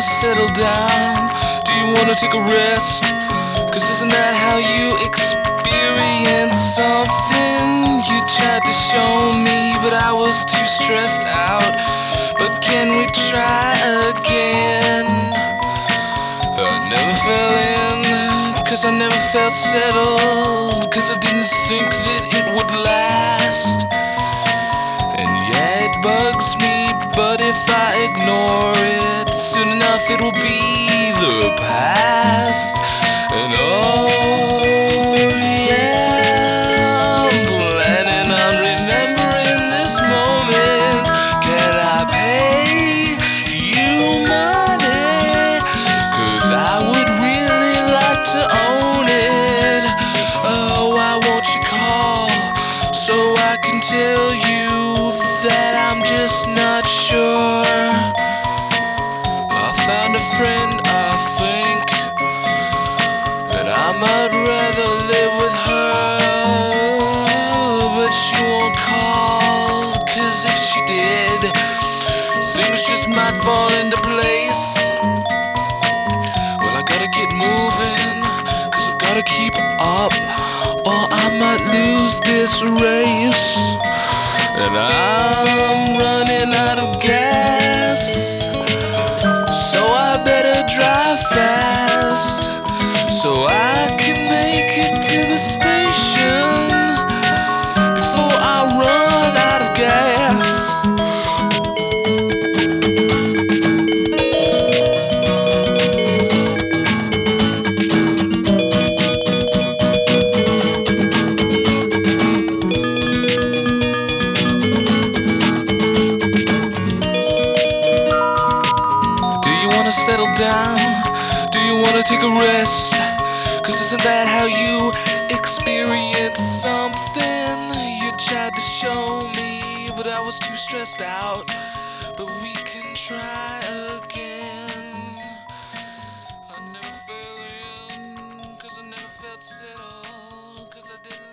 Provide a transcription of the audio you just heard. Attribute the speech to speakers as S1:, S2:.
S1: wanna settle down? Do you wanna take a rest? Cause isn't that how you experience something? You tried to show me, but I was too stressed out. But can we try again? I never fell in, cause I never felt settled. Cause I didn't think that it would last. And yeah, it bugs me, but if I ignore I can tell you that I'm just not sure? I found a friend, I think, that I might rather live with her. But she won't call, cause if she did, things just might fall into place. Well, I gotta get moving, cause I gotta keep up, or I might lose this race. And I'm running out of gas, down? Do you wanna take a rest? Cause isn't that how you experience something? You tried to show me, but I was too stressed out. But we can try again. I never fell in, cause I never felt settled, cause I didn't.